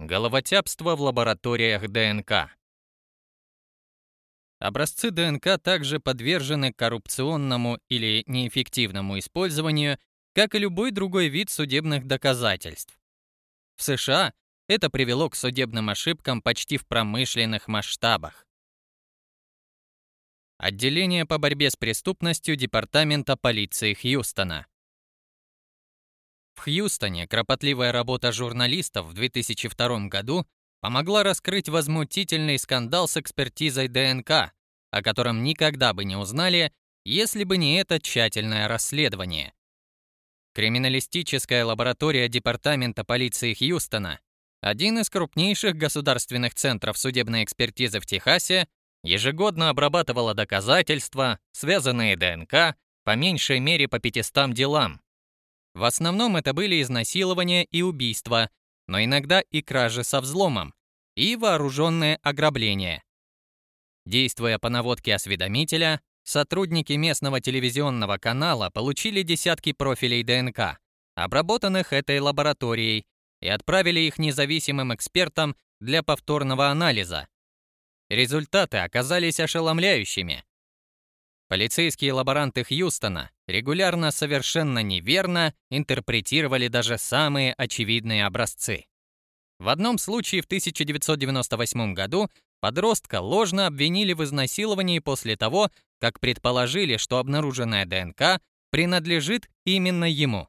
Головотяпство в лабораториях ДНК. Образцы ДНК также подвержены коррупционному или неэффективному использованию, как и любой другой вид судебных доказательств. В США это привело к судебным ошибкам почти в промышленных масштабах. Отделение по борьбе с преступностью Департамента полиции Хьюстона. Хьюстоне кропотливая работа журналистов в 2002 году помогла раскрыть возмутительный скандал с экспертизой ДНК, о котором никогда бы не узнали, если бы не это тщательное расследование. Криминалистическая лаборатория Департамента полиции Хьюстона, один из крупнейших государственных центров судебной экспертизы в Техасе, ежегодно обрабатывала доказательства, связанные ДНК, по меньшей мере по 500 делам. В основном это были изнасилования и убийства, но иногда и кражи со взломом, и вооруженное ограбление. Действуя по наводке осведомителя, сотрудники местного телевизионного канала получили десятки профилей ДНК, обработанных этой лабораторией, и отправили их независимым экспертам для повторного анализа. Результаты оказались ошеломляющими. Полицейские лаборанты Хьюстона регулярно совершенно неверно интерпретировали даже самые очевидные образцы. В одном случае в 1998 году подростка ложно обвинили в изнасиловании после того, как предположили, что обнаруженная ДНК принадлежит именно ему.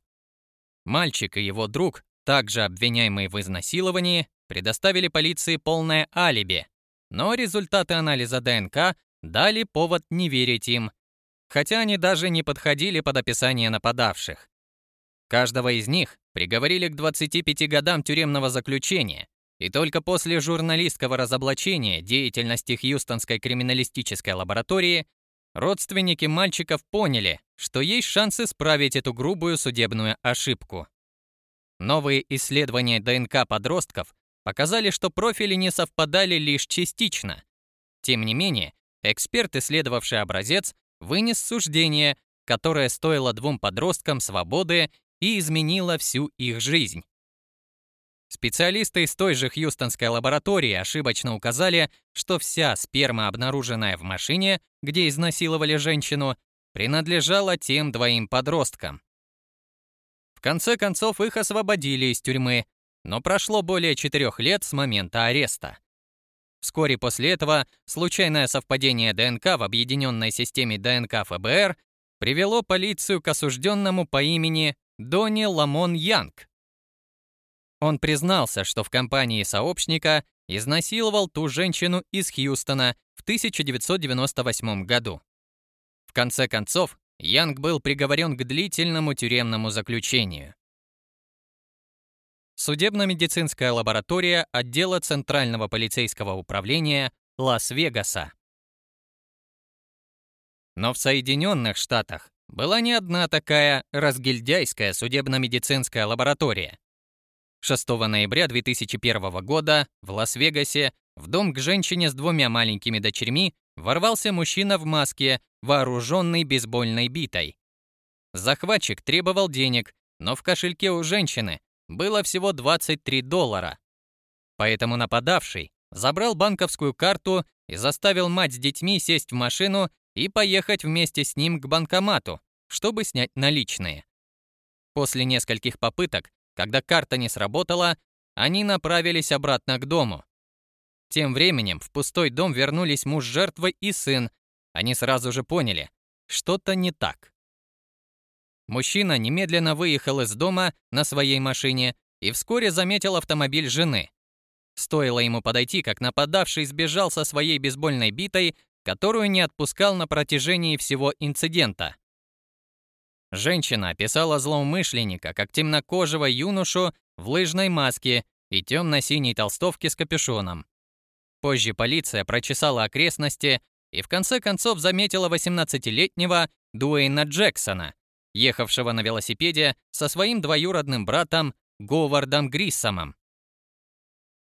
Мальчик и его друг, также обвиняемые в изнасиловании, предоставили полиции полное алиби, но результаты анализа ДНК дали повод не верить им, хотя они даже не подходили под описание нападавших. Каждого из них приговорили к 25 годам тюремного заключения, и только после журналистского разоблачения деятельности Хьюстонской криминалистической лаборатории родственники мальчиков поняли, что есть шанс исправить эту грубую судебную ошибку. Новые исследования ДНК подростков показали, что профили не совпадали лишь частично. Тем не менее, эксперт, исследовавший образец, вынес суждение, которое стоило двум подросткам свободы и изменило всю их жизнь. Специалисты из той же Хьюстонской лаборатории ошибочно указали, что вся сперма, обнаруженная в машине, где изнасиловали женщину, принадлежала тем двоим подросткам. В конце концов их освободили из тюрьмы, но прошло более четырех лет с момента ареста. Вскоре после этого случайное совпадение ДНК в объединенной системе ДНК ФБР привело полицию к осужденному по имени Донни Ламон Янг. Он признался, что в компании сообщника изнасиловал ту женщину из Хьюстона в 1998 году. В конце концов, Янг был приговорен к длительному тюремному заключению. Судебно-медицинская лаборатория отдела Центрального полицейского управления Лас-Вегаса. Но в Соединенных Штатах была не одна такая разгильдяйская судебно-медицинская лаборатория. 6 ноября 2001 года в Лас-Вегасе в дом к женщине с двумя маленькими дочерьми ворвался мужчина в маске, вооруженный бейсбольной битой. Захватчик требовал денег, но в кошельке у женщины было всего 23 доллара. Поэтому нападавший забрал банковскую карту и заставил мать с детьми сесть в машину и поехать вместе с ним к банкомату, чтобы снять наличные. После нескольких попыток, когда карта не сработала, они направились обратно к дому. Тем временем в пустой дом вернулись муж жертвы и сын. Они сразу же поняли, что-то не так. Мужчина немедленно выехал из дома на своей машине и вскоре заметил автомобиль жены. Стоило ему подойти, как нападавший сбежал со своей бейсбольной битой, которую не отпускал на протяжении всего инцидента. Женщина описала злоумышленника как темнокожего юношу в лыжной маске и темно-синей толстовке с капюшоном. Позже полиция прочесала окрестности и в конце концов заметила 18-летнего Дуэйна Джексона, ехавшего на велосипеде со своим двоюродным братом Говардом Гриссомом.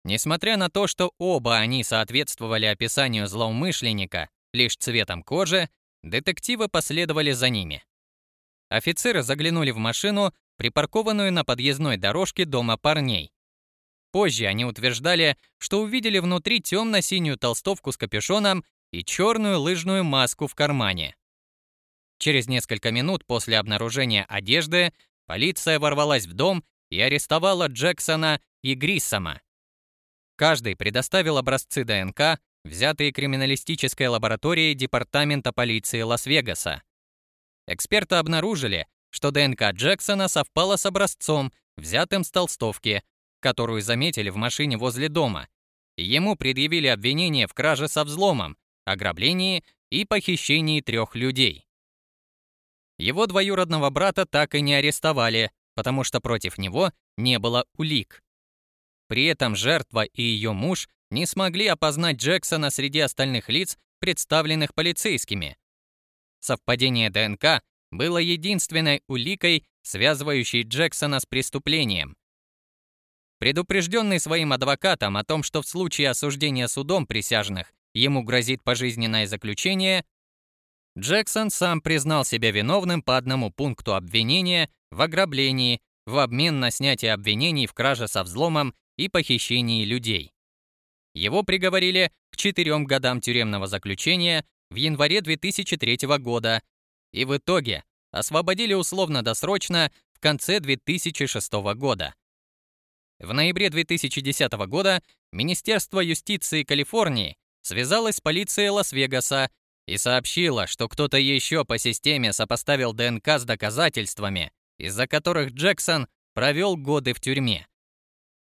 Несмотря на то, что оба они соответствовали описанию злоумышленника лишь цветом кожи, детективы последовали за ними. Офицеры заглянули в машину, припаркованную на подъездной дорожке дома парней. позже они утверждали, что увидели внутри темно-синюю толстовку с капюшоном и черную лыжную маску в кармане. Через несколько минут после обнаружения одежды полиция ворвалась в дом и арестовала Джексона и Гриссома. Каждый предоставил образцы ДНК, взятые криминалистической лабораторией Департамента полиции Лас-Вегаса. Эксперты обнаружили, что ДНК Джексона совпала с образцом, взятым с толстовки, которую заметили в машине возле дома. Ему предъявили обвинение в краже со взломом, ограблении и похищении трех людей. Его двоюродного брата так и не арестовали, потому что против него не было улик. При этом жертва и ее муж не смогли опознать Джексона среди остальных лиц, представленных полицейскими. Совпадение ДНК было единственной уликой, связывающей Джексона с преступлением. Предупрежденный своим адвокатом о том, что в случае осуждения судом присяжных ему грозит пожизненное заключение, Джексон сам признал себя виновным по одному пункту обвинения в ограблении в обмен на снятие обвинений в краже со взломом и похищении людей. Его приговорили к четырем годам тюремного заключения в январе 2003 года и в итоге освободили условно-досрочно в конце 2006 года. В ноябре 2010 года Министерство юстиции Калифорнии связалось с полицией Лас-Вегаса и сообщила, что кто-то еще по системе сопоставил ДНК с доказательствами, из-за которых Джексон провел годы в тюрьме.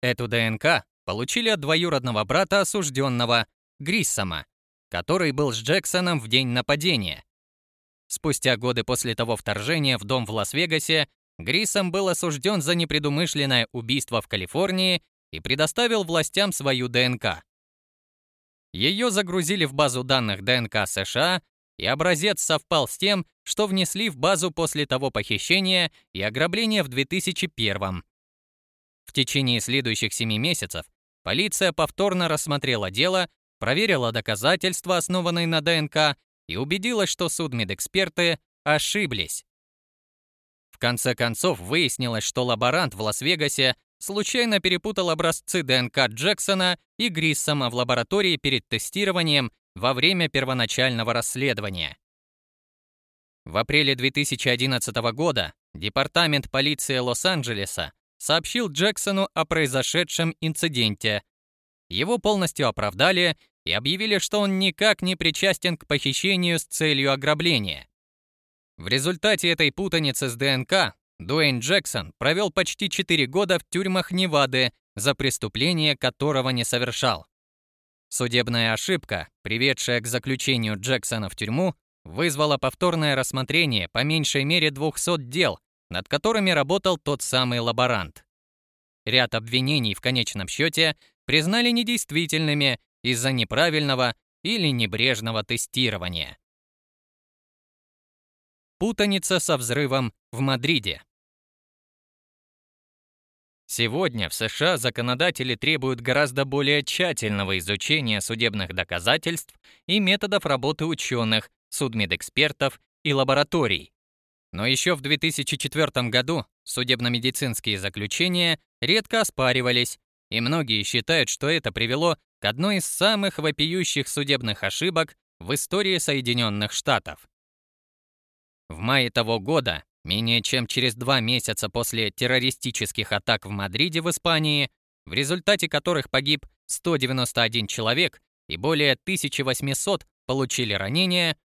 Эту ДНК получили от двоюродного брата осужденного, Гриссома, который был с Джексоном в день нападения. Спустя годы после того вторжения в дом в Лас-Вегасе Гриссом был осужден за непредумышленное убийство в Калифорнии и предоставил властям свою ДНК. Ее загрузили в базу данных ДНК США, и образец совпал с тем, что внесли в базу после того похищения и ограбления в 2001 В течение следующих семи месяцев полиция повторно рассмотрела дело, проверила доказательства, основанные на ДНК, и убедилась, что судмедэксперты ошиблись. В конце концов выяснилось, что лаборант в Лас-Вегасе случайно перепутал образцы ДНК Джексона и Гриссома в лаборатории перед тестированием во время первоначального расследования. В апреле 2011 года Департамент полиции Лос-Анджелеса сообщил Джексону о произошедшем инциденте. Его полностью оправдали и объявили, что он никак не причастен к похищению с целью ограбления. В результате этой путаницы с ДНК Дуэйн Джексон провел почти 4 года в тюрьмах Невады за преступление, которого не совершал. Судебная ошибка, приведшая к заключению Джексона в тюрьму, вызвала повторное рассмотрение по меньшей мере 200 дел, над которыми работал тот самый лаборант. Ряд обвинений в конечном счете признали недействительными из-за неправильного или небрежного тестирования. Путаница со взрывом в Мадриде. Сегодня в США законодатели требуют гораздо более тщательного изучения судебных доказательств и методов работы ученых, судмедэкспертов и лабораторий. Но еще в 2004 году судебно-медицинские заключения редко оспаривались, и многие считают, что это привело к одной из самых вопиющих судебных ошибок в истории Соединенных Штатов. В мае того года, менее чем через два месяца после террористических атак в Мадриде в Испании, в результате которых погиб 191 человек и более 1800 получили ранения,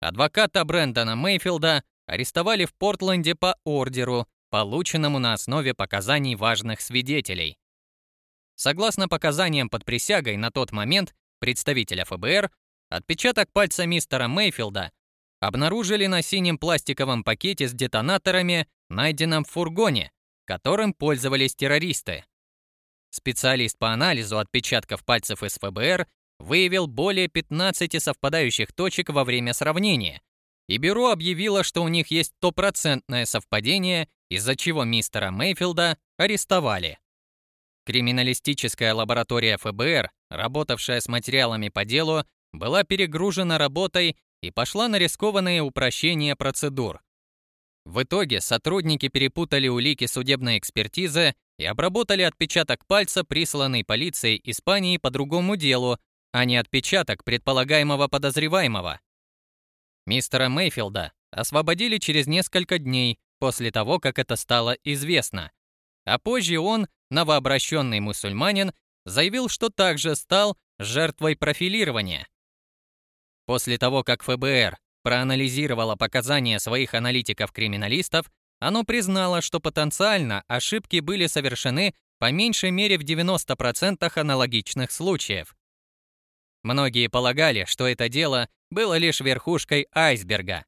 адвоката Брэндона Мейфилда арестовали в Портленде по ордеру, полученному на основе показаний важных свидетелей. Согласно показаниям под присягой на тот момент представителя ФБР, отпечаток пальца мистера Мейфилда обнаружили на синем пластиковом пакете с детонаторами, найденном в фургоне, которым пользовались террористы. Специалист по анализу отпечатков пальцев из ФБР выявил более 15 совпадающих точек во время сравнения, и бюро объявило, что у них есть стопроцентное совпадение, из-за чего мистера Мейфилда арестовали. Криминалистическая лаборатория ФБР, работавшая с материалами по делу, была перегружена работой и пошла на рискованные упрощения процедур. В итоге сотрудники перепутали улики судебной экспертизы и обработали отпечаток пальца, присланный полицией Испании по другому делу, а не отпечаток предполагаемого подозреваемого. Мистера Мейфилда освободили через несколько дней после того, как это стало известно. А позже он, новообращенный мусульманин, заявил, что также стал жертвой профилирования. После того, как ФБР проанализировало показания своих аналитиков-криминалистов, оно признало, что потенциально ошибки были совершены по меньшей мере в 90% аналогичных случаев. Многие полагали, что это дело было лишь верхушкой айсберга.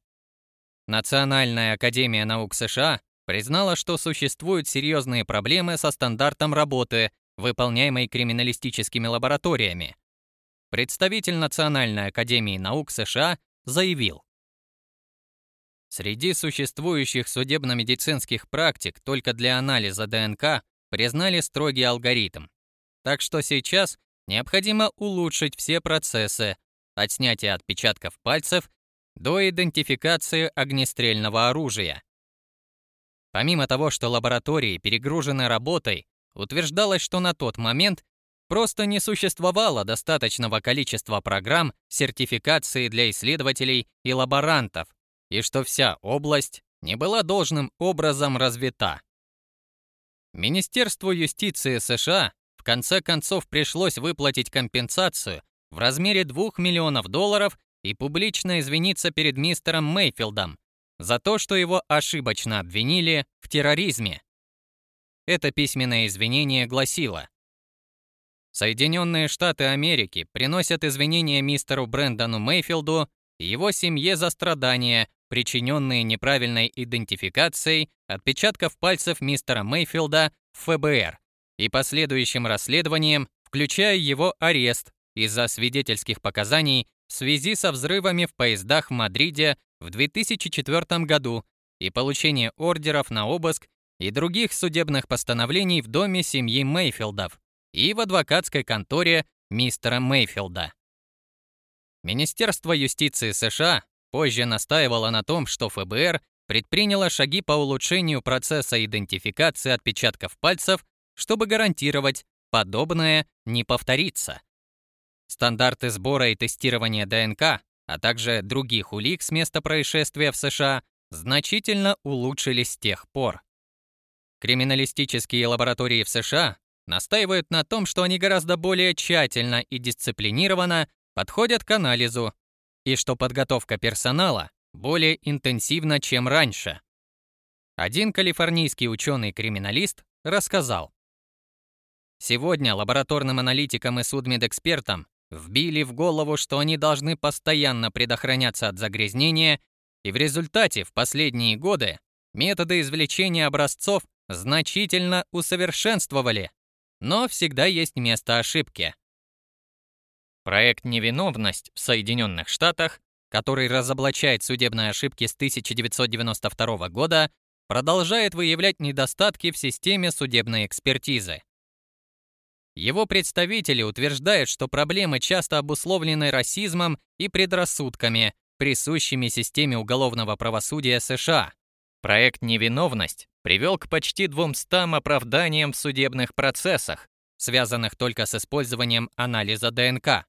Национальная академия наук США признала, что существуют серьезные проблемы со стандартом работы, выполняемой криминалистическими лабораториями. Представитель Национальной академии наук США заявил, Среди существующих судебно-медицинских практик только для анализа ДНК признали строгий алгоритм. Так что сейчас необходимо улучшить все процессы от снятия отпечатков пальцев до идентификации огнестрельного оружия. Помимо того, что лаборатории перегружены работой, утверждалось, что на тот момент просто не существовало достаточного количества программ сертификации для исследователей и лаборантов, и что вся область не была должным образом развита. Министерству юстиции США в конце концов пришлось выплатить компенсацию в размере 2 миллионов долларов и публично извиниться перед мистером Мейфилдом за то, что его ошибочно обвинили в терроризме. Это письменное извинение гласило Соединенные Штаты Америки приносят извинения мистеру Брэндону Мейфилду и его семье за страдания, причиненные неправильной идентификацией отпечатков пальцев мистера Мейфилда в ФБР и последующим расследованием, включая его арест из-за свидетельских показаний в связи со взрывами в поездах в Мадриде в 2004 году и получение ордеров на обыск и других судебных постановлений в доме семьи Мейфилдов и в адвокатской конторе мистера Мейфилда. Министерство юстиции США позже настаивала на том, что ФБР предприняло шаги по улучшению процесса идентификации отпечатков пальцев, чтобы гарантировать, подобное не повторится. Стандарты сбора и тестирования ДНК, а также других улик с места происшествия в США значительно улучшились с тех пор. Криминалистические лаборатории в США настаивают на том, что они гораздо более тщательно и дисциплинированно подходят к анализу и что подготовка персонала более интенсивна, чем раньше. Один калифорнийский ученый-криминалист рассказал, Сегодня лабораторным аналитикам и судмедэкспертам вбили в голову, что они должны постоянно предохраняться от загрязнения, и в результате в последние годы методы извлечения образцов значительно усовершенствовали, но всегда есть место ошибки. Проект «Невиновность» в Соединенных Штатах, который разоблачает судебные ошибки с 1992 года, продолжает выявлять недостатки в системе судебной экспертизы. Его представители утверждают, что проблемы часто обусловлены расизмом и предрассудками, присущими системе уголовного правосудия США. Проект «Невиновность» привел к почти 200 оправданиям в судебных процессах, связанных только с использованием анализа ДНК.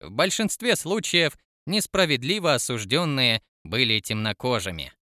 В большинстве случаев несправедливо осужденные были темнокожими.